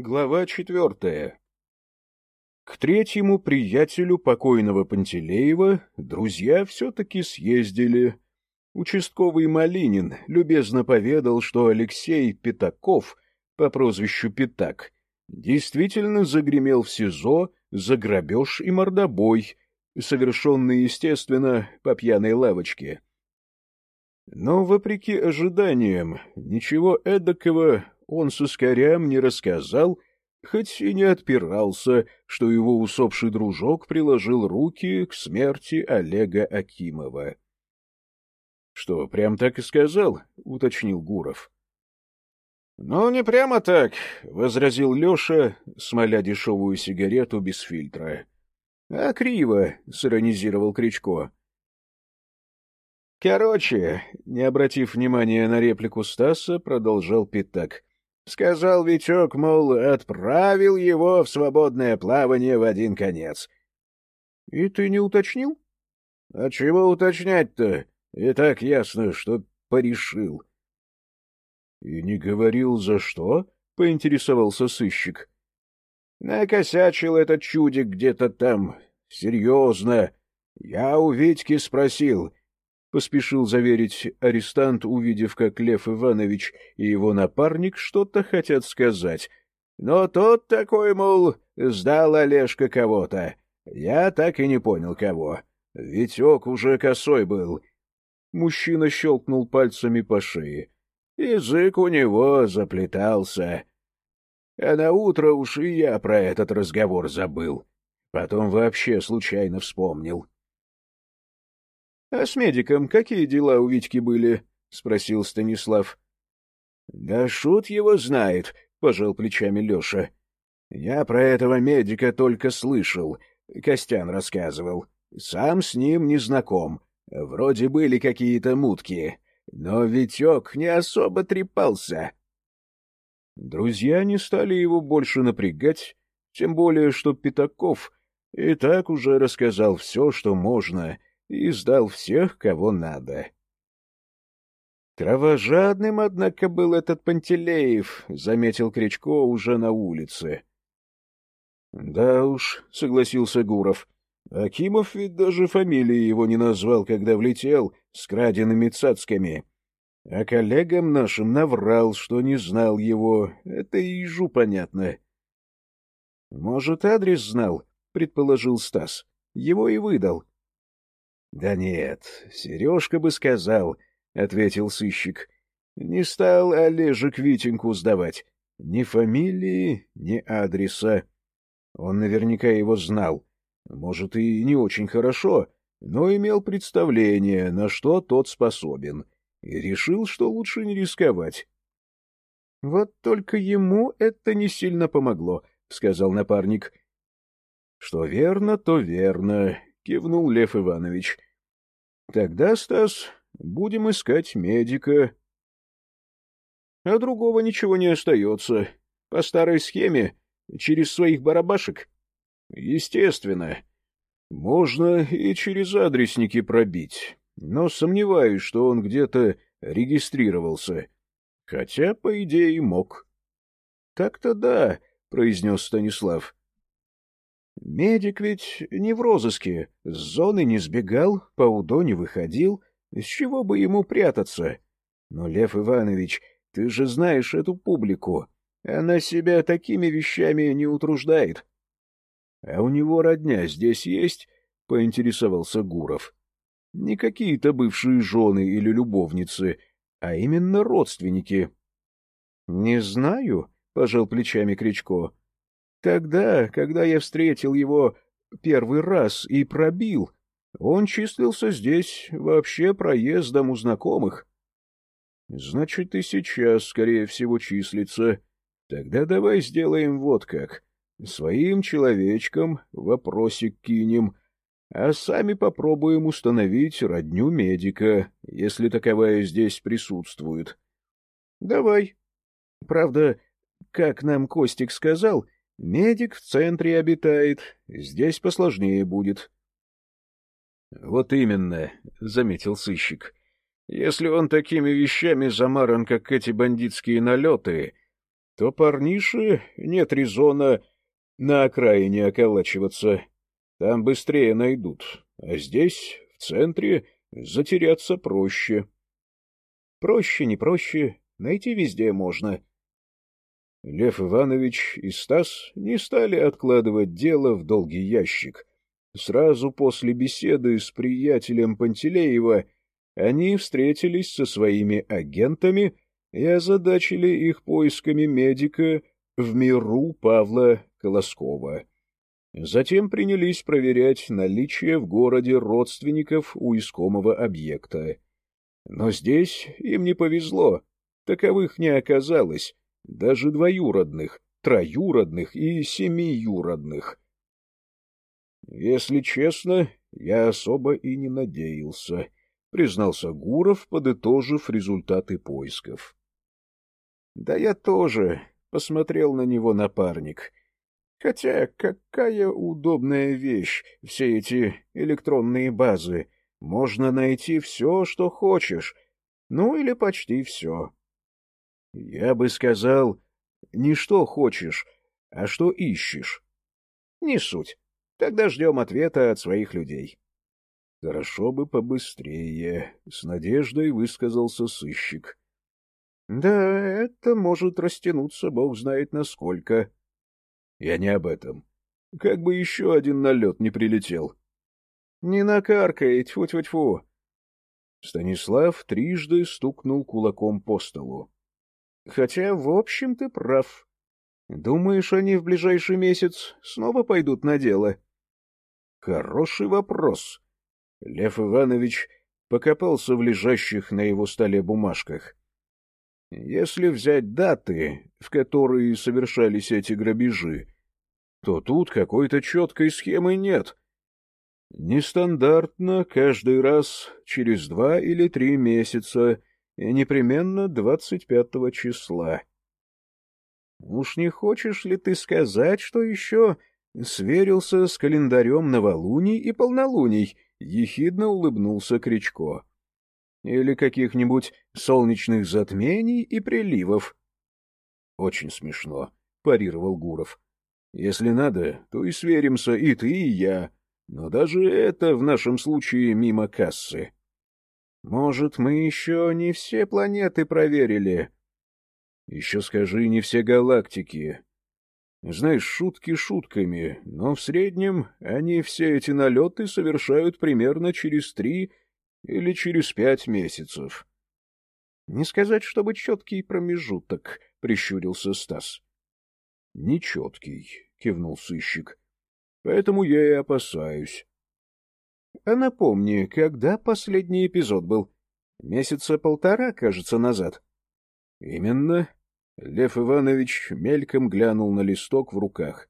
Глава четвертая К третьему приятелю покойного Пантелеева друзья все-таки съездили. Участковый Малинин любезно поведал, что Алексей Пятаков по прозвищу Пятак действительно загремел в СИЗО за грабеж и мордобой, совершенный, естественно, по пьяной лавочке. Но, вопреки ожиданиям, ничего эдакого он с искорям не рассказал, хоть и не отпирался, что его усопший дружок приложил руки к смерти Олега Акимова. — Что, прям так и сказал? — уточнил Гуров. — Ну, не прямо так, — возразил Леша, смоля дешевую сигарету без фильтра. — А криво, — сиронизировал Кричко. — Короче, не обратив внимания на реплику Стаса, продолжал Пятак. Сказал Витек, мол, отправил его в свободное плавание в один конец. — И ты не уточнил? — А чего уточнять-то? И так ясно, что порешил. — И не говорил, за что? — поинтересовался сыщик. — Накосячил этот чудик где-то там. Серьезно. Я у Витьки спросил, — поспешил заверить арестант, увидев, как Лев Иванович и его напарник что-то хотят сказать. Но тот такой, мол, сдал Олежка кого-то. Я так и не понял, кого. Витек уже косой был. Мужчина щелкнул пальцами по шее. Язык у него заплетался. А на утро уж и я про этот разговор забыл. Потом вообще случайно вспомнил. — А с медиком какие дела у Витьки были? — спросил Станислав. — Да шут его знает, — пожал плечами Леша. — Я про этого медика только слышал, — Костян рассказывал. Сам с ним не знаком. Вроде были какие-то мутки, но Витек не особо трепался. Друзья не стали его больше напрягать, тем более, что Пятаков и так уже рассказал все, что можно, и сдал всех, кого надо. Кровожадным, однако, был этот Пантелеев, — заметил Кричко уже на улице. — Да уж, — согласился Гуров. Акимов ведь даже фамилии его не назвал, когда влетел с краденными цацками. А коллегам нашим наврал, что не знал его. Это и ежу понятно. — Может, адрес знал, — предположил Стас. — Его и выдал. — Да нет, Сережка бы сказал, — ответил сыщик. Не стал Олежек Витеньку сдавать. Ни фамилии, ни адреса. Он наверняка его знал. Может, и не очень хорошо, но имел представление, на что тот способен, и решил, что лучше не рисковать. — Вот только ему это не сильно помогло, — сказал напарник. — Что верно, то верно, кивнул Лев Иванович. — Тогда, Стас, будем искать медика. — А другого ничего не остается. По старой схеме, через своих барабашек? — Естественно. Можно и через адресники пробить, но сомневаюсь, что он где-то регистрировался. Хотя, по идее, мог. — Так-то да, — произнес Станислав. Медик ведь не в розыске, с зоны не сбегал, по УДО не выходил, с чего бы ему прятаться? Но, Лев Иванович, ты же знаешь эту публику, она себя такими вещами не утруждает. — А у него родня здесь есть? — поинтересовался Гуров. — Не какие-то бывшие жены или любовницы, а именно родственники. — Не знаю, — пожал плечами Кричко. Тогда, когда я встретил его первый раз и пробил, он числился здесь вообще проездом у знакомых. Значит, и сейчас, скорее всего, числится. Тогда давай сделаем вот как. Своим человечкам вопросик кинем, а сами попробуем установить родню медика, если таковая здесь присутствует. Давай. Правда, как нам Костик сказал, — Медик в центре обитает, здесь посложнее будет. — Вот именно, — заметил сыщик. — Если он такими вещами замаран, как эти бандитские налеты, то парнише нет резона на окраине околачиваться. Там быстрее найдут, а здесь, в центре, затеряться проще. Проще, не проще, найти везде можно. Лев Иванович и Стас не стали откладывать дело в долгий ящик. Сразу после беседы с приятелем Пантелеева они встретились со своими агентами и озадачили их поисками медика в миру Павла Колоскова. Затем принялись проверять наличие в городе родственников у искомого объекта. Но здесь им не повезло, таковых не оказалось, даже двоюродных, троюродных и семиюродных. Если честно, я особо и не надеялся, признался Гуров, подытожив результаты поисков. Да я тоже, посмотрел на него напарник. Хотя какая удобная вещь, все эти электронные базы. Можно найти все, что хочешь, ну или почти все. Я бы сказал, не что хочешь, а что ищешь. Не суть. Тогда ждем ответа от своих людей. Хорошо бы побыстрее, — с надеждой высказался сыщик. Да, это может растянуться, бог знает насколько. Я не об этом. Как бы еще один налет не прилетел. Не накаркай, тьфу-тьфу-тьфу. Станислав трижды стукнул кулаком по столу. Хотя, в общем, ты прав. Думаешь, они в ближайший месяц снова пойдут на дело? Хороший вопрос. Лев Иванович покопался в лежащих на его столе бумажках. Если взять даты, в которые совершались эти грабежи, то тут какой-то четкой схемы нет. Нестандартно каждый раз через два или три месяца и непременно двадцать пятого числа. Уж не хочешь ли ты сказать, что еще сверился с календарем новолуний и полнолуний? — ехидно улыбнулся Кричко. — Или каких-нибудь солнечных затмений и приливов? — Очень смешно, — парировал Гуров. — Если надо, то и сверимся и ты, и я, но даже это в нашем случае мимо кассы. Может, мы еще не все планеты проверили? Еще скажи, не все галактики. Знаешь, шутки шутками, но в среднем они все эти налеты совершают примерно через три или через пять месяцев. — Не сказать, чтобы четкий промежуток, — прищурился Стас. — Нечеткий, — кивнул сыщик. — Поэтому я и опасаюсь. — А напомни, когда последний эпизод был? Месяца полтора, кажется, назад. — Именно. Лев Иванович мельком глянул на листок в руках.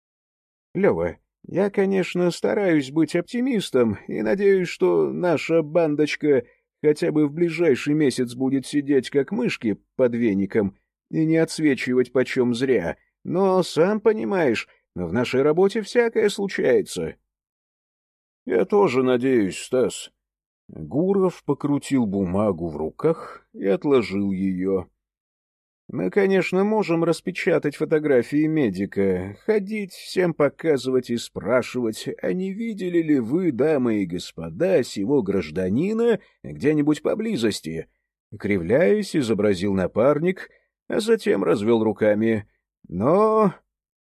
— Лева, я, конечно, стараюсь быть оптимистом и надеюсь, что наша бандочка хотя бы в ближайший месяц будет сидеть как мышки под веником и не отсвечивать почем зря, но, сам понимаешь, в нашей работе всякое случается. — Я тоже надеюсь, Стас. Гуров покрутил бумагу в руках и отложил ее. — Мы, конечно, можем распечатать фотографии медика, ходить, всем показывать и спрашивать, а не видели ли вы, дамы и господа, сего гражданина где-нибудь поблизости? Кривляясь, изобразил напарник, а затем развел руками. Но...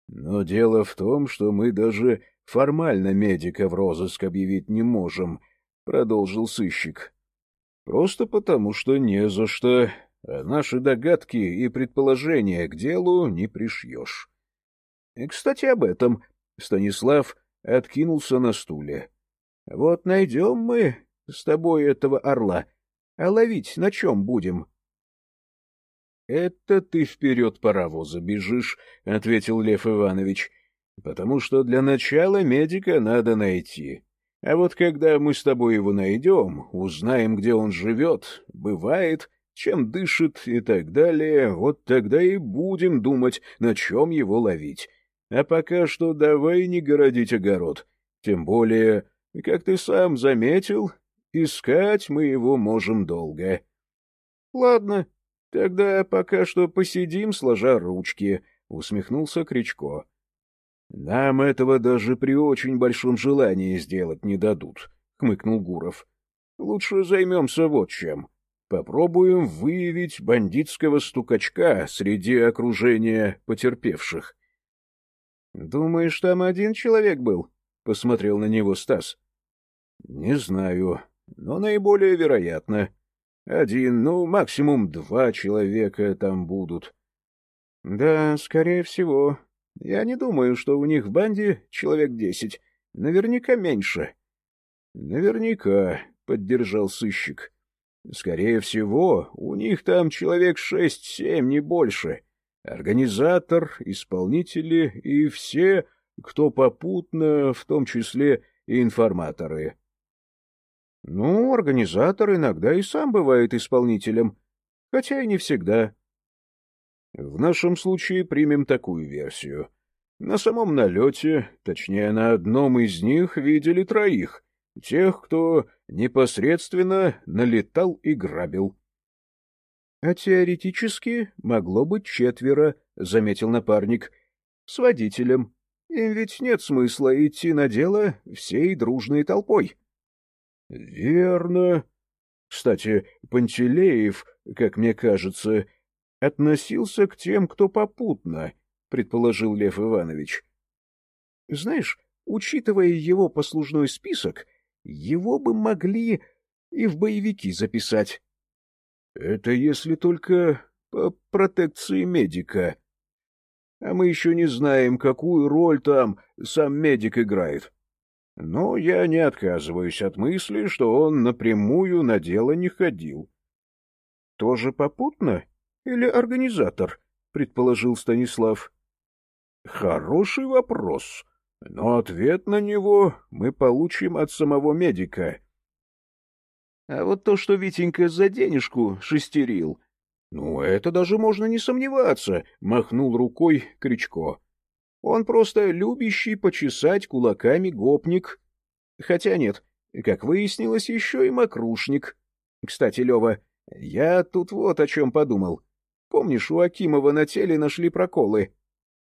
Но дело в том, что мы даже формально медика в розыск объявить не можем, — продолжил сыщик. — Просто потому, что не за что, а наши догадки и предположения к делу не пришьешь. — Кстати, об этом. Станислав откинулся на стуле. — Вот найдем мы с тобой этого орла, а ловить на чем будем? — Это ты вперед паровоза бежишь, — ответил Лев Иванович потому что для начала медика надо найти. А вот когда мы с тобой его найдем, узнаем, где он живет, бывает, чем дышит и так далее, вот тогда и будем думать, на чем его ловить. А пока что давай не городить огород. Тем более, как ты сам заметил, искать мы его можем долго. — Ладно, — Тогда пока что посидим, сложа ручки, — усмехнулся Кричко. — Нам этого даже при очень большом желании сделать не дадут, — хмыкнул Гуров. — Лучше займемся вот чем. Попробуем выявить бандитского стукачка среди окружения потерпевших. — Думаешь, там один человек был? — посмотрел на него Стас. — Не знаю, но наиболее вероятно. — один, ну, максимум два человека там будут. — Да, скорее всего. Я не думаю, что у них в банде человек десять. Наверняка меньше. — Наверняка, — поддержал сыщик. — Скорее всего, у них там человек шесть-семь, не больше. Организатор, исполнители и все, кто попутно, в том числе и информаторы. Ну, организатор иногда и сам бывает исполнителем, хотя и не всегда. В нашем случае примем такую версию. На самом налете, точнее, на одном из них видели троих, тех, кто непосредственно налетал и грабил. — А теоретически могло быть четверо, — заметил напарник, — с водителем. Им ведь нет смысла идти на дело всей дружной толпой. —— Верно. Кстати, Пантелеев, как мне кажется, относился к тем, кто попутно, — предположил Лев Иванович. — Знаешь, учитывая его послужной список, его бы могли и в боевики записать. — Это если только по протекции медика. А мы еще не знаем, какую роль там сам медик играет. Но я не отказываюсь от мысли, что он напрямую на дело не ходил. — Тоже попутно? Или организатор? — предположил Станислав. — Хороший вопрос, но ответ на него мы получим от самого медика. — А вот то, что Витенька за денежку шестерил... — Ну, это даже можно не сомневаться, — махнул рукой Кричко. Он просто любящий почесать кулаками гопник. Хотя нет, как выяснилось, еще и мокрушник. Кстати, Лева, я тут вот о чем подумал. Помнишь, у Акимова на теле нашли проколы?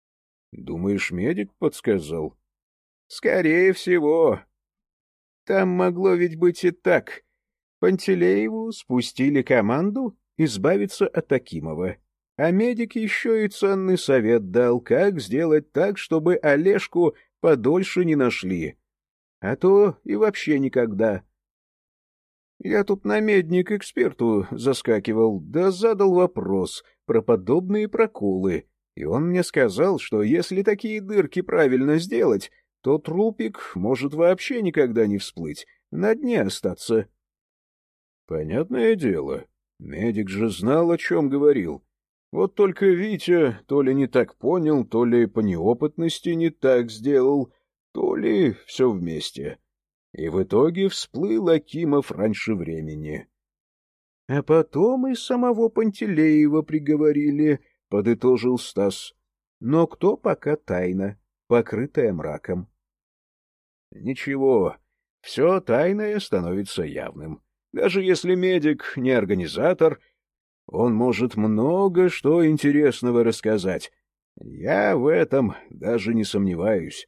— Думаешь, медик подсказал? — Скорее всего. Там могло ведь быть и так. Пантелееву спустили команду избавиться от Акимова. А медик еще и ценный совет дал, как сделать так, чтобы Олежку подольше не нашли. А то и вообще никогда. Я тут на медник эксперту заскакивал, да задал вопрос про подобные проколы, и он мне сказал, что если такие дырки правильно сделать, то трупик может вообще никогда не всплыть, на дне остаться. Понятное дело, медик же знал, о чем говорил. Вот только Витя то ли не так понял, то ли по неопытности не так сделал, то ли все вместе. И в итоге всплыл Акимов раньше времени. — А потом и самого Пантелеева приговорили, — подытожил Стас. — Но кто пока тайна, покрытая мраком. — Ничего, все тайное становится явным. Даже если медик не организатор — он может много что интересного рассказать. Я в этом даже не сомневаюсь.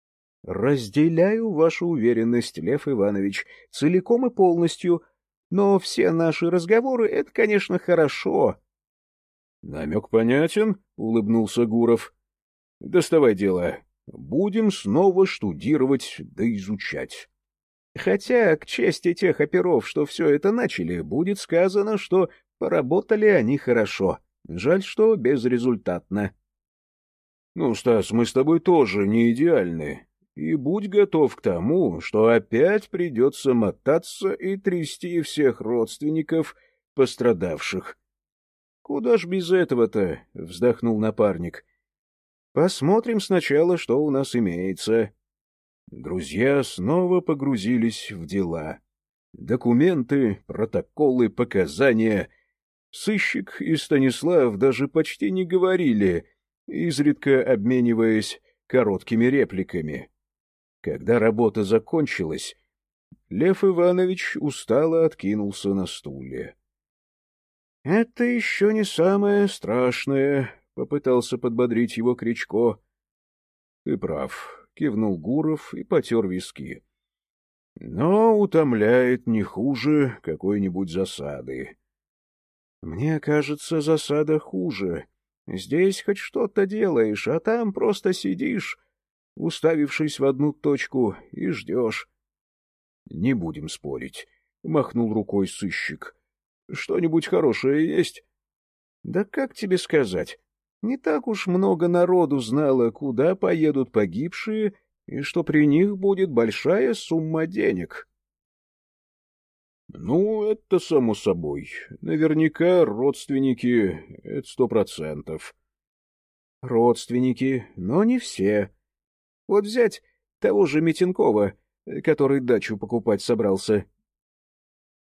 — Разделяю вашу уверенность, Лев Иванович, целиком и полностью, но все наши разговоры — это, конечно, хорошо. — Намек понятен, — улыбнулся Гуров. — Доставай дело. Будем снова штудировать да изучать. Хотя, к чести тех оперов, что все это начали, будет сказано, что Поработали они хорошо. Жаль, что безрезультатно. — Ну, Стас, мы с тобой тоже не идеальны. И будь готов к тому, что опять придется мотаться и трясти всех родственников пострадавших. — Куда ж без этого-то? — вздохнул напарник. — Посмотрим сначала, что у нас имеется. Друзья снова погрузились в дела. Документы, протоколы, показания — Сыщик и Станислав даже почти не говорили, изредка обмениваясь короткими репликами. Когда работа закончилась, Лев Иванович устало откинулся на стуле. — Это еще не самое страшное, — попытался подбодрить его Кричко. — Ты прав, — кивнул Гуров и потер виски. — Но утомляет не хуже какой-нибудь засады. — Мне кажется, засада хуже. Здесь хоть что-то делаешь, а там просто сидишь, уставившись в одну точку, и ждешь. — Не будем спорить, — махнул рукой сыщик. — Что-нибудь хорошее есть? — Да как тебе сказать? Не так уж много народу знало, куда поедут погибшие, и что при них будет большая сумма денег. — Ну, это само собой. Наверняка родственники — это сто процентов. — Родственники, но не все. Вот взять того же Митенкова, который дачу покупать собрался.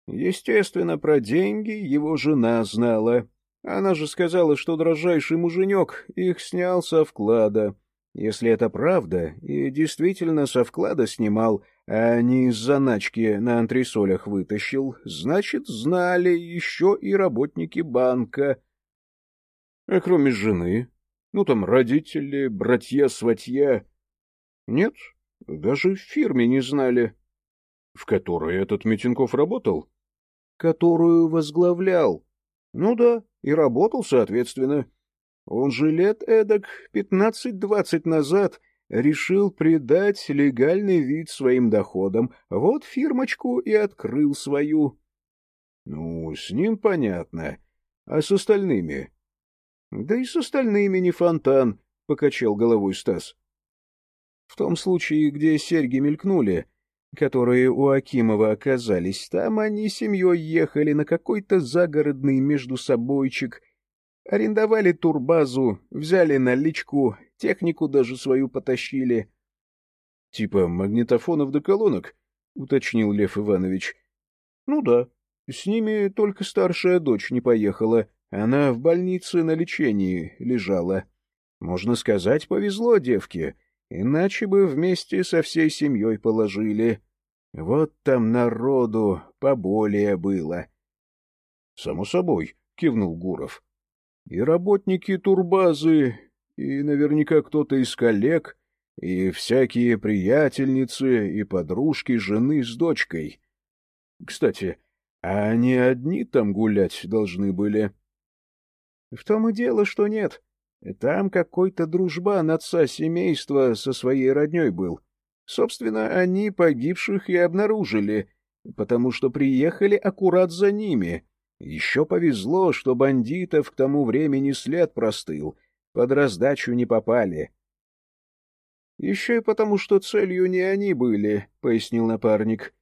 Естественно, про деньги его жена знала. Она же сказала, что дрожайший муженек их снял со вклада. Если это правда, и действительно со вклада снимал, а не из заначки на антресолях вытащил, значит, знали еще и работники банка. А кроме жены? Ну, там родители, братья-сватья. Нет, даже в фирме не знали. В которой этот Митинков работал? Которую возглавлял. Ну да, и работал соответственно. Он же лет эдак пятнадцать-двадцать назад решил придать легальный вид своим доходам. Вот фирмочку и открыл свою. Ну, с ним понятно. А с остальными? Да и с остальными не фонтан, — покачал головой Стас. В том случае, где серьги мелькнули, которые у Акимова оказались, там они семьей ехали на какой-то загородный междусобойчик, арендовали турбазу, взяли наличку, технику даже свою потащили. — Типа магнитофонов до колонок? — уточнил Лев Иванович. — Ну да, с ними только старшая дочь не поехала, она в больнице на лечении лежала. Можно сказать, повезло девке, иначе бы вместе со всей семьей положили. Вот там народу поболее было. — Само собой, — кивнул Гуров. — И работники турбазы, и наверняка кто-то из коллег, и всякие приятельницы, и подружки жены с дочкой. Кстати, а они одни там гулять должны были? — В том и дело, что нет. Там какой-то дружбан отца семейства со своей родней был. Собственно, они погибших и обнаружили, потому что приехали аккурат за ними. Еще повезло, что бандитов к тому времени след простыл, под раздачу не попали. — Еще и потому, что целью не они были, — пояснил напарник.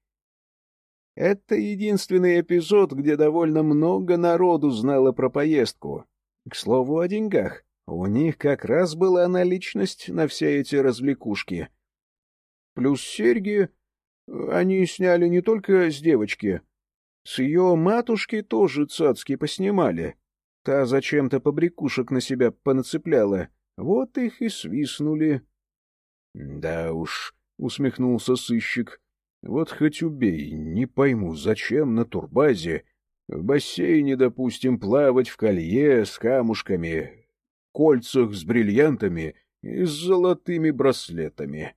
— Это единственный эпизод, где довольно много народу знало про поездку. К слову о деньгах. У них как раз была наличность на все эти развлекушки. Плюс серьги они сняли не только с девочки. С ее матушки тоже цацки поснимали. Та зачем-то побрякушек на себя понацепляла. Вот их и свистнули. — Да уж, — усмехнулся сыщик, — вот хоть убей, не пойму, зачем на турбазе в бассейне, допустим, плавать в колье с камушками, кольцах с бриллиантами и с золотыми браслетами.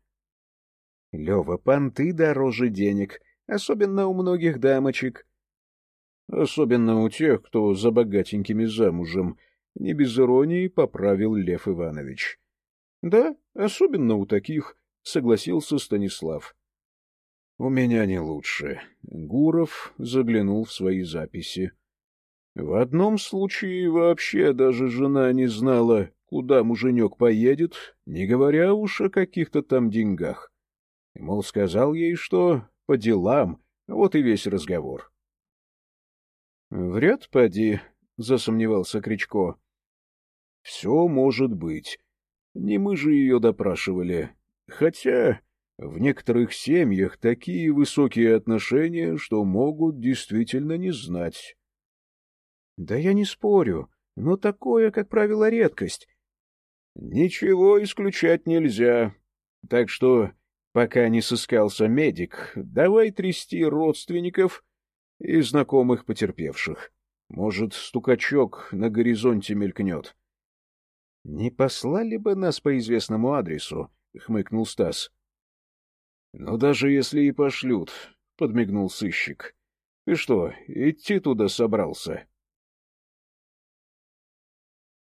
— Лева, понты дороже денег, особенно у многих дамочек. — Особенно у тех, кто за богатенькими замужем, — не без иронии поправил Лев Иванович. — Да, особенно у таких, — согласился Станислав. — У меня не лучше. Гуров заглянул в свои записи. В одном случае вообще даже жена не знала, куда муженек поедет, не говоря уж о каких-то там деньгах. Мол, сказал ей, что по делам, вот и весь разговор. — Вряд, поди, — засомневался Кричко. — Все может быть. Не мы же ее допрашивали. Хотя в некоторых семьях такие высокие отношения, что могут действительно не знать. Да я не спорю, но такое, как правило, редкость. Ничего исключать нельзя. Так что, пока не сыскался медик, давай трясти родственников и знакомых потерпевших. Может, стукачок на горизонте мелькнет. — Не послали бы нас по известному адресу? — хмыкнул Стас. — Ну, даже если и пошлют, — подмигнул сыщик. — Ты что, идти туда собрался?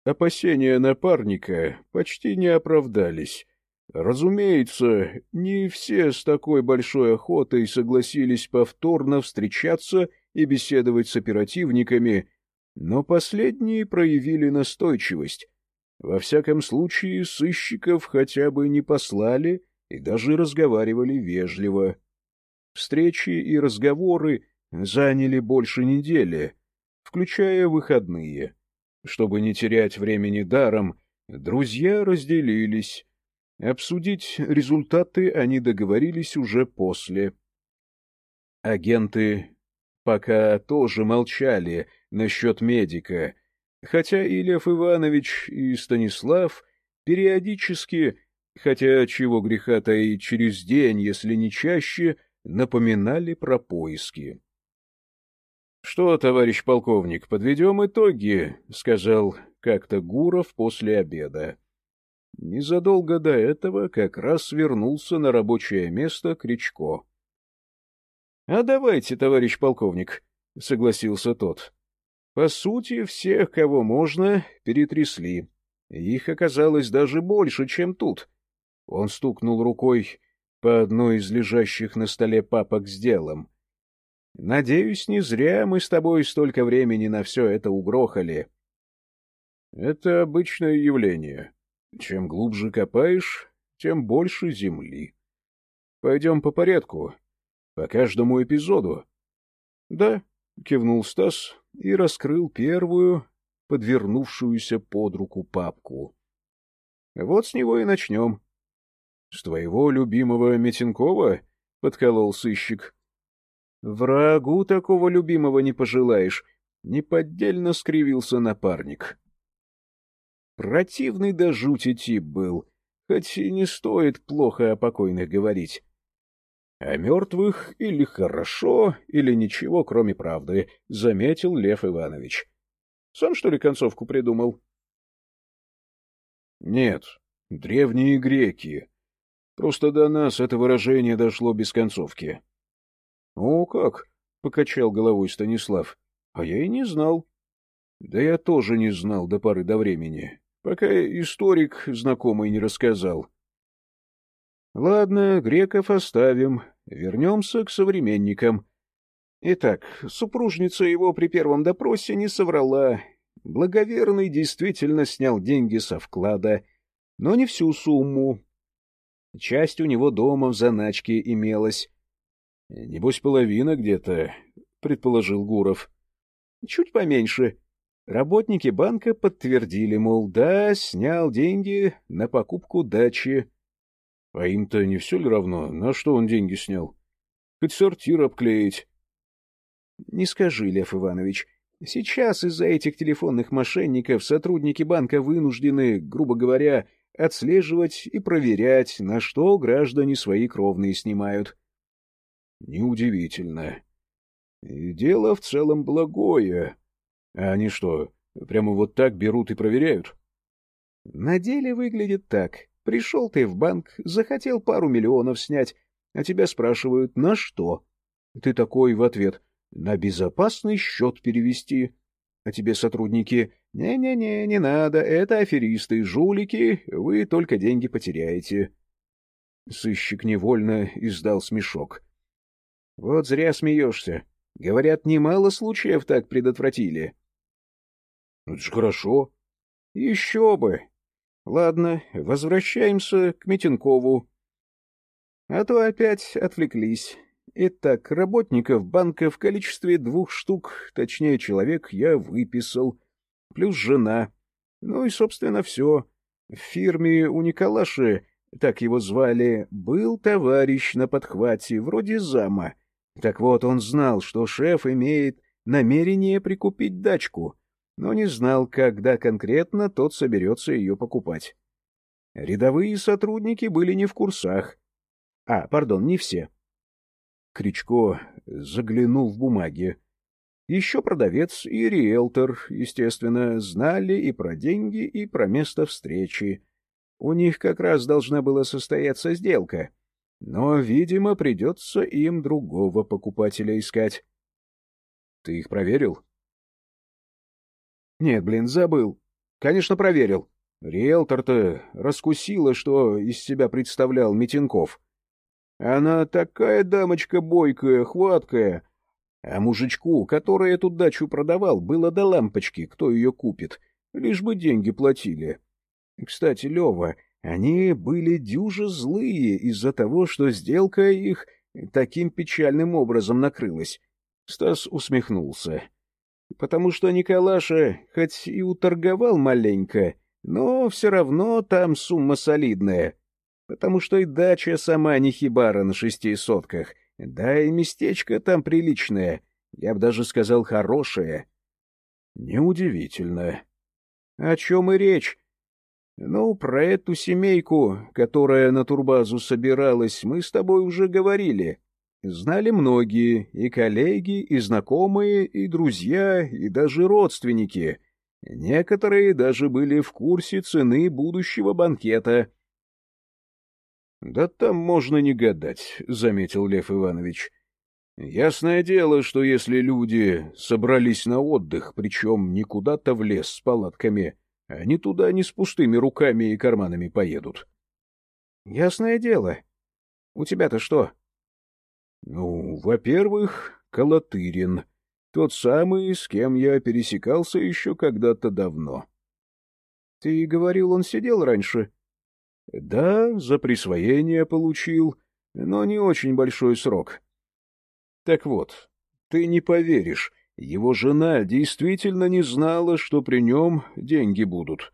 Опасения напарника почти не оправдались. Разумеется, не все с такой большой охотой согласились повторно встречаться и беседовать с оперативниками, но последние проявили настойчивость. Во всяком случае, сыщиков хотя бы не послали и даже разговаривали вежливо. Встречи и разговоры заняли больше недели, включая выходные. Чтобы не терять времени даром, друзья разделились. Обсудить результаты они договорились уже после. Агенты пока тоже молчали насчет медика, хотя и Лев Иванович, и Станислав периодически, хотя чего греха таить через день, если не чаще, напоминали про поиски. — Что, товарищ полковник, подведем итоги, — сказал как-то Гуров после обеда. Незадолго до этого как раз вернулся на рабочее место Кричко. — А давайте, товарищ полковник, — согласился тот. По сути, всех, кого можно, перетрясли. Их оказалось даже больше, чем тут. Он стукнул рукой по одной из лежащих на столе папок с делом. Надеюсь, не зря мы с тобой столько времени на все это угрохали. Это обычное явление. Чем глубже копаешь, тем больше земли. Пойдем по порядку, по каждому эпизоду. — Да, — кивнул Стас и раскрыл первую, подвернувшуюся под руку папку. — Вот с него и начнем. — С твоего любимого Метенкова? — подколол сыщик. — Врагу такого любимого не пожелаешь, — неподдельно скривился напарник. Противный до жути тип был, хоть и не стоит плохо о покойных говорить. О мертвых или хорошо, или ничего, кроме правды, — заметил Лев Иванович. Сам, что ли, концовку придумал? Нет, древние греки. Просто до нас это выражение дошло без концовки. — О, как! — покачал головой Станислав. — А я и не знал. — Да я тоже не знал до поры до времени, пока историк знакомый не рассказал. — Ладно, греков оставим, Вернемся к современникам. Итак, супружница его при первом допросе не соврала. Благоверный действительно снял деньги со вклада, но не всю сумму. Часть у него дома в заначке имелась. — Небось, половина где-то, — предположил Гуров. — Чуть поменьше. Работники банка подтвердили, мол, да, снял деньги на покупку дачи. А им-то не все ли равно, на что он деньги снял? Хоть сортир обклеить. — Не скажи, Лев Иванович. Сейчас из-за этих телефонных мошенников сотрудники банка вынуждены, грубо говоря, отслеживать и проверять, на что граждане свои кровные снимают. — Неудивительно. И дело в целом благое. А они что, прямо вот так берут и проверяют? — На деле выглядит так. Пришел ты в банк, захотел пару миллионов снять, а тебя спрашивают, на что? Ты такой в ответ, на безопасный счет перевести. А тебе сотрудники, не-не-не, не надо, это аферисты, жулики, вы только деньги потеряете. Сыщик невольно издал смешок. Вот зря смеешься. Говорят, немало случаев так предотвратили. — Это же хорошо. — Еще бы. Ладно, возвращаемся к Митенкову. А то опять отвлеклись. Итак, работников банка в количестве двух штук, точнее человек, я выписал. Плюс жена. Ну и, собственно, все. В фирме у Николаши, так его звали, был товарищ на подхвате, вроде зама. Так вот, он знал, что шеф имеет намерение прикупить дачку — но не знал, когда конкретно тот соберется ее покупать. Рядовые сотрудники были не в курсах. А, пардон, не все. Кричко заглянул в бумаги. Еще продавец и риэлтор, естественно, знали и про деньги, и про место встречи. У них как раз должна была состояться сделка. Но, видимо, придется им другого покупателя искать. Ты их проверил? Нет, блин, забыл. Конечно, проверил. Риэлтор-то раскусила, что из себя представлял Митинков. Она такая дамочка бойкая, хваткая. А мужичку, который эту дачу продавал, было до лампочки, кто ее купит, лишь бы деньги платили. Кстати, Лева, они были дюже злые из-за того, что сделка их таким печальным образом накрылась. Стас усмехнулся. Потому что Николаша хоть и уторговал маленько, но все равно там сумма солидная. Потому что и дача сама не хибара на шести сотках, да и местечко там приличное, я бы даже сказал хорошее. Неудивительно. О чем и речь? Ну, про эту семейку, которая на турбазу собиралась, мы с тобой уже говорили. Знали многие, и коллеги, и знакомые, и друзья, и даже родственники. Некоторые даже были в курсе цены будущего банкета. — Да там можно не гадать, — заметил Лев Иванович. — Ясное дело, что если люди собрались на отдых, причем не куда-то в лес с палатками, они туда не с пустыми руками и карманами поедут. — Ясное дело. У тебя-то что? —— Ну, во-первых, Колотырин, тот самый, с кем я пересекался еще когда-то давно. — Ты говорил, он сидел раньше? — Да, за присвоение получил, но не очень большой срок. — Так вот, ты не поверишь, его жена действительно не знала, что при нем деньги будут.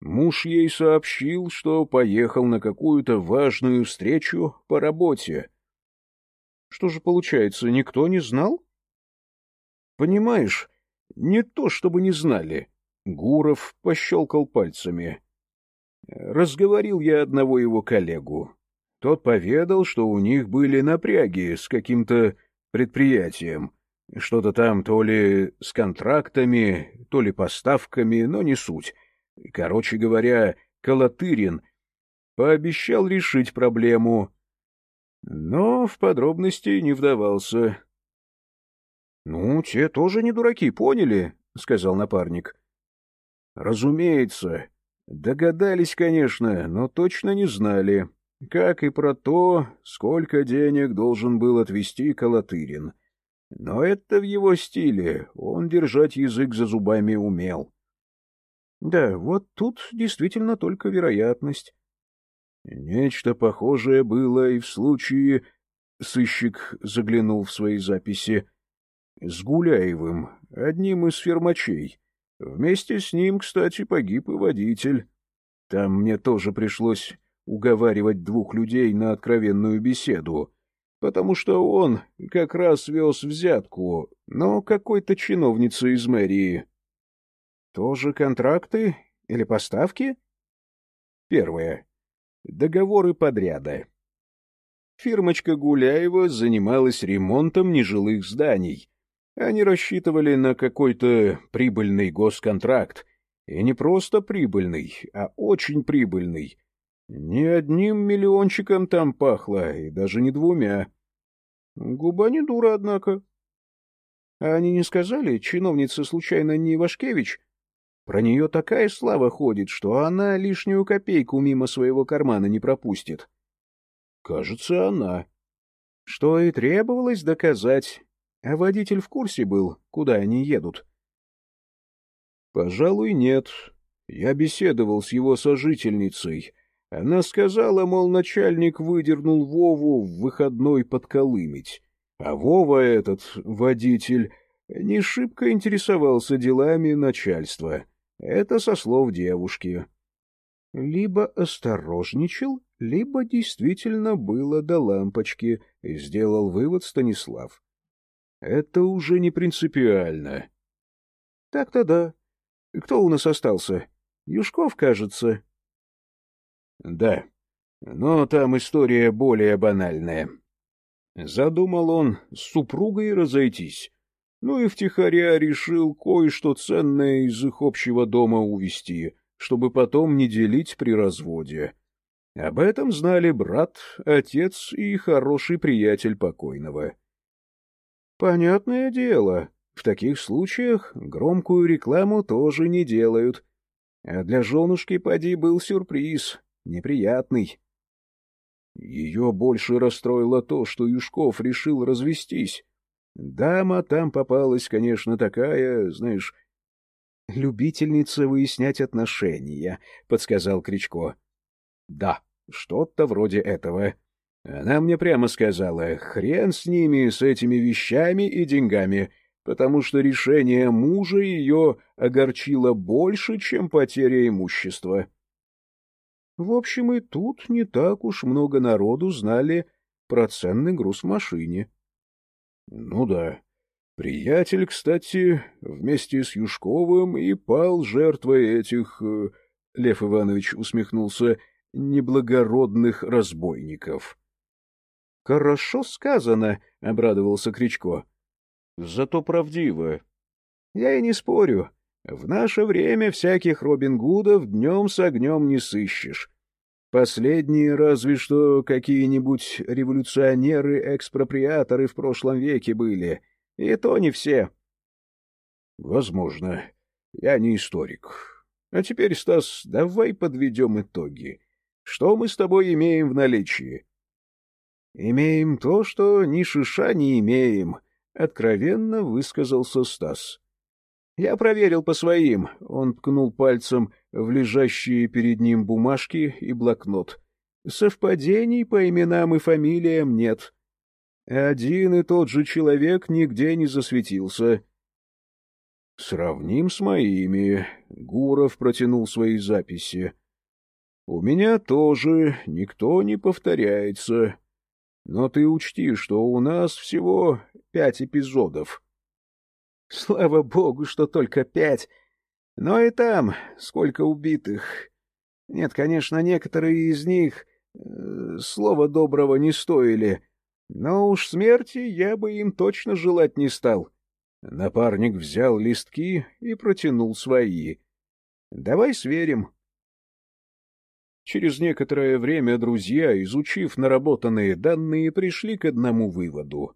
Муж ей сообщил, что поехал на какую-то важную встречу по работе, что же получается, никто не знал? Понимаешь, не то чтобы не знали. Гуров пощелкал пальцами. Разговорил я одного его коллегу. Тот поведал, что у них были напряги с каким-то предприятием. Что-то там то ли с контрактами, то ли поставками, но не суть. Короче говоря, Колотырин пообещал решить проблему, но в подробности не вдавался. — Ну, те тоже не дураки, поняли? — сказал напарник. — Разумеется. Догадались, конечно, но точно не знали. Как и про то, сколько денег должен был отвести Колотырин. Но это в его стиле, он держать язык за зубами умел. Да, вот тут действительно только вероятность. Нечто похожее было и в случае... Сыщик заглянул в свои записи. С Гуляевым, одним из фермачей. Вместе с ним, кстати, погиб и водитель. Там мне тоже пришлось уговаривать двух людей на откровенную беседу, потому что он как раз вез взятку, но какой-то чиновница из мэрии. Тоже контракты или поставки? Первое договоры подряда. Фирмочка Гуляева занималась ремонтом нежилых зданий. Они рассчитывали на какой-то прибыльный госконтракт. И не просто прибыльный, а очень прибыльный. Ни одним миллиончиком там пахло, и даже не двумя. Губа не дура, однако. А они не сказали, чиновница случайно не Ивашкевич? Про нее такая слава ходит, что она лишнюю копейку мимо своего кармана не пропустит. Кажется, она. Что и требовалось доказать. А водитель в курсе был, куда они едут? Пожалуй, нет. Я беседовал с его сожительницей. Она сказала, мол, начальник выдернул Вову в выходной подколымить. А Вова этот, водитель, не шибко интересовался делами начальства. Это со слов девушки. Либо осторожничал, либо действительно было до лампочки, сделал вывод Станислав. Это уже не принципиально. Так-то да. Кто у нас остался? Юшков, кажется. Да, но там история более банальная. Задумал он с супругой разойтись. Ну и втихаря решил кое-что ценное из их общего дома увезти, чтобы потом не делить при разводе. Об этом знали брат, отец и хороший приятель покойного. Понятное дело, в таких случаях громкую рекламу тоже не делают. А для женушки поди был сюрприз, неприятный. Ее больше расстроило то, что Юшков решил развестись. Дама там попалась, конечно, такая, знаешь... — Любительница выяснять отношения, — подсказал Кричко. — Да, что-то вроде этого. Она мне прямо сказала, хрен с ними, с этими вещами и деньгами, потому что решение мужа ее огорчило больше, чем потеря имущества. В общем, и тут не так уж много народу знали про ценный груз в машине. — Ну да. Приятель, кстати, вместе с Юшковым и пал жертвой этих... Э, Лев Иванович усмехнулся — неблагородных разбойников. — Хорошо сказано, — обрадовался Кричко. — Зато правдиво. — Я и не спорю. В наше время всяких Робин Гудов днем с огнем не сыщешь. Последние разве что какие-нибудь революционеры-экспроприаторы в прошлом веке были, и то не все. — Возможно. Я не историк. А теперь, Стас, давай подведем итоги. Что мы с тобой имеем в наличии? — Имеем то, что ни шиша не имеем, — откровенно высказался Стас. Я проверил по своим. Он ткнул пальцем в лежащие перед ним бумажки и блокнот. Совпадений по именам и фамилиям нет. Один и тот же человек нигде не засветился. — Сравним с моими. Гуров протянул свои записи. — У меня тоже никто не повторяется. Но ты учти, что у нас всего пять эпизодов. — Слава богу, что только пять. Но и там сколько убитых. Нет, конечно, некоторые из них э, слова доброго не стоили. Но уж смерти я бы им точно желать не стал. Напарник взял листки и протянул свои. Давай сверим. Через некоторое время друзья, изучив наработанные данные, пришли к одному выводу.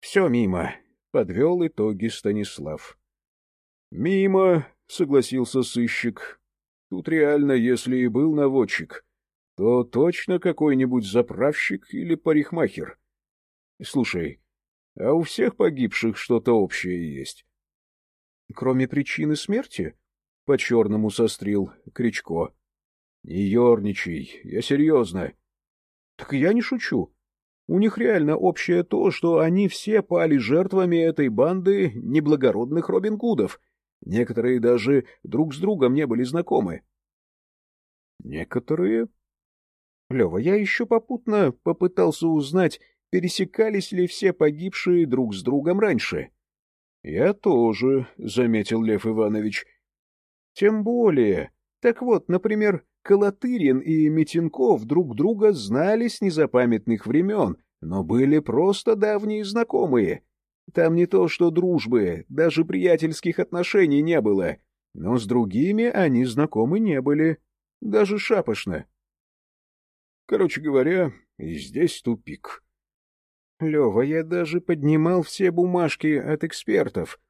Все мимо подвел итоги Станислав. — Мимо, — согласился сыщик. — Тут реально, если и был наводчик, то точно какой-нибудь заправщик или парикмахер. Слушай, а у всех погибших что-то общее есть? — Кроме причины смерти? — по-черному сострил Кричко. — Не ерничай, я серьезно. — Так я не шучу. У них реально общее то, что они все пали жертвами этой банды неблагородных Робин Гудов. Некоторые даже друг с другом не были знакомы. Некоторые? Лева, я еще попутно попытался узнать, пересекались ли все погибшие друг с другом раньше. — Я тоже, — заметил Лев Иванович. — Тем более. Так вот, например, Колотырин и Митенков друг друга знали с незапамятных времен, но были просто давние знакомые. Там не то что дружбы, даже приятельских отношений не было, но с другими они знакомы не были, даже шапошно. Короче говоря, здесь тупик. Лева, я даже поднимал все бумажки от экспертов.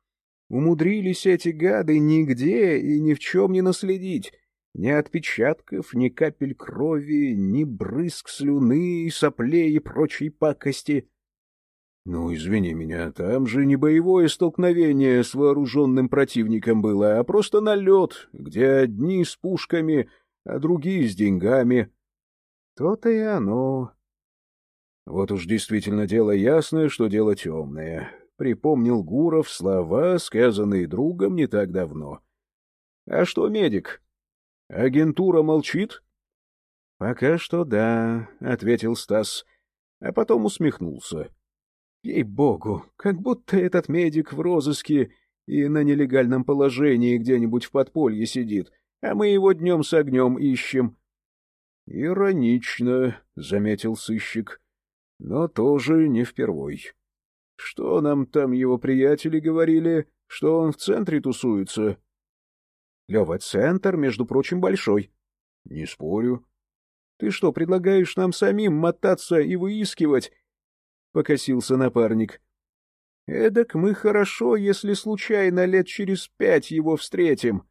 Умудрились эти гады нигде и ни в чем не наследить. Ни отпечатков, ни капель крови, ни брызг слюны, соплей и прочей пакости. Ну, извини меня, там же не боевое столкновение с вооруженным противником было, а просто налет, где одни с пушками, а другие с деньгами. То-то и оно. Вот уж действительно дело ясное, что дело темное. Припомнил Гуров слова, сказанные другом не так давно. — А что, медик, Агентура молчит? — Пока что да, — ответил Стас, а потом усмехнулся. — Ей-богу, как будто этот медик в розыске и на нелегальном положении где-нибудь в подполье сидит, а мы его днем с огнем ищем. — Иронично, — заметил сыщик, — но тоже не впервой. Что нам там его приятели говорили, что он в центре тусуется? Лева, центр, между прочим, большой. Не спорю. Ты что, предлагаешь нам самим мотаться и выискивать? Покосился напарник. Эдак мы хорошо, если случайно лет через пять его встретим.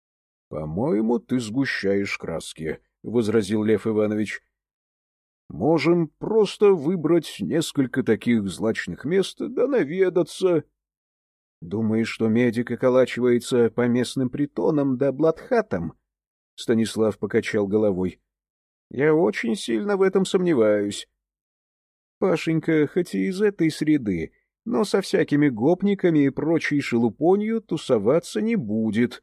— По-моему, ты сгущаешь краски, — возразил Лев Иванович. — Можем просто выбрать несколько таких злачных мест, да наведаться. — Думаешь, что медик околачивается по местным притонам да блатхатам? Станислав покачал головой. — Я очень сильно в этом сомневаюсь. Пашенька, хоть и из этой среды, но со всякими гопниками и прочей шелупонью тусоваться не будет.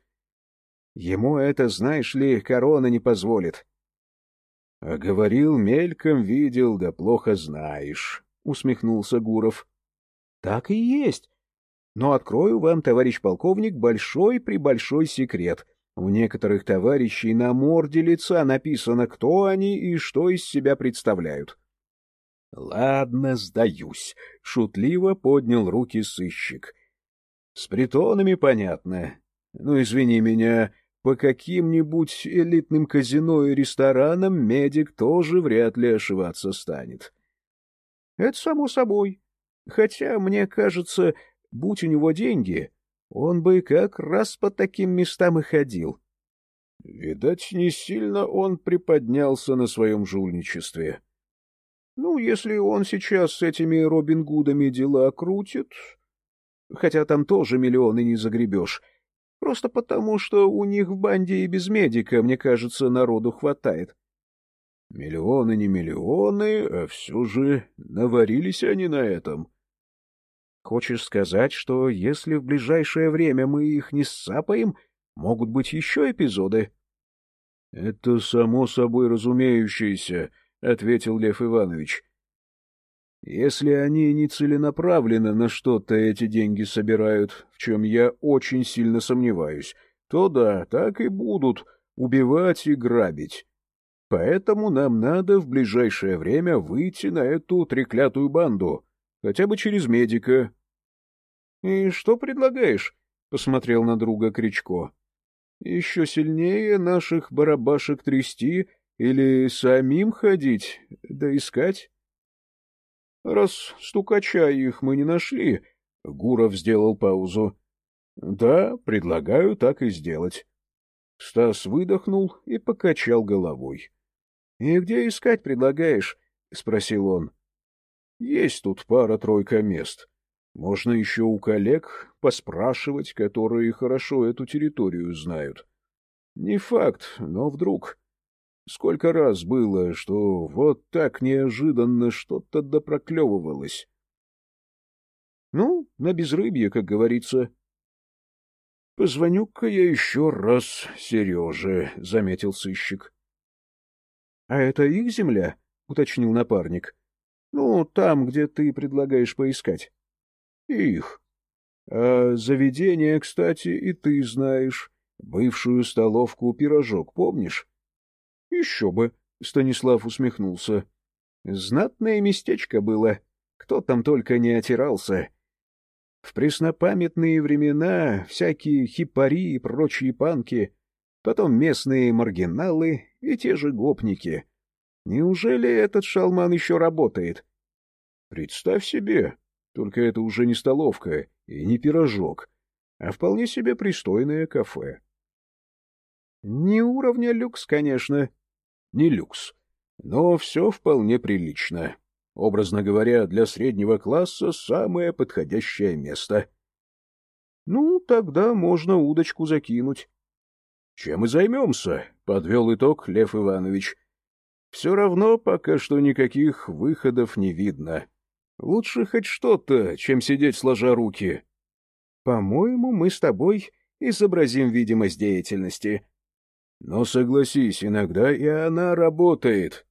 Ему это, знаешь ли, корона не позволит. — А говорил, мельком видел, да плохо знаешь, — усмехнулся Гуров. — Так и есть. Но открою вам, товарищ полковник, большой-пребольшой секрет. У некоторых товарищей на морде лица написано, кто они и что из себя представляют. —— Ладно, сдаюсь, — шутливо поднял руки сыщик. — С притонами понятно. Ну, извини меня, по каким-нибудь элитным казино и ресторанам медик тоже вряд ли ошиваться станет. — Это само собой. Хотя, мне кажется, будь у него деньги, он бы как раз по таким местам и ходил. Видать, не сильно он приподнялся на своем жульничестве. Ну, если он сейчас с этими Робин Гудами дела крутит... Хотя там тоже миллионы не загребешь. Просто потому, что у них в банде и без медика, мне кажется, народу хватает. Миллионы не миллионы, а все же наварились они на этом. Хочешь сказать, что если в ближайшее время мы их не сцапаем, могут быть еще эпизоды? — Это само собой разумеющееся, — ответил Лев Иванович. — Если они не целенаправленно на что-то эти деньги собирают, в чем я очень сильно сомневаюсь, то да, так и будут убивать и грабить. Поэтому нам надо в ближайшее время выйти на эту треклятую банду, хотя бы через медика. — И что предлагаешь? — посмотрел на друга Кричко. — Еще сильнее наших барабашек трясти или самим ходить, да искать? Раз стукача их мы не нашли, Гуров сделал паузу. Да, предлагаю так и сделать. Стас выдохнул и покачал головой. — И где искать предлагаешь? — спросил он. — Есть тут пара-тройка мест. Можно еще у коллег поспрашивать, которые хорошо эту территорию знают. Не факт, но вдруг... Сколько раз было, что вот так неожиданно что-то допроклевывалось. Ну, на безрыбье, как говорится. — Позвоню-ка я еще раз Сереже, — заметил сыщик. — А это их земля? — уточнил напарник. — Ну, там, где ты предлагаешь поискать. — Их. А заведение, кстати, и ты знаешь. Бывшую столовку «Пирожок», помнишь? — Еще бы, — Станислав усмехнулся. — Знатное местечко было. Кто там только не отирался. В преснопамятные времена всякие хипари и прочие панки, потом местные маргиналы и те же гопники. Неужели этот шалман еще работает? Представь себе, только это уже не столовка и не пирожок, а вполне себе пристойное кафе. Не уровня люкс, конечно, не люкс, но все вполне прилично. Образно говоря, для среднего класса самое подходящее место. Ну, тогда можно удочку закинуть. — Чем и займемся, — подвел итог Лев Иванович. — Все равно пока что никаких выходов не видно. Лучше хоть что-то, чем сидеть сложа руки. — По-моему, мы с тобой изобразим видимость деятельности, но согласись, иногда и она работает.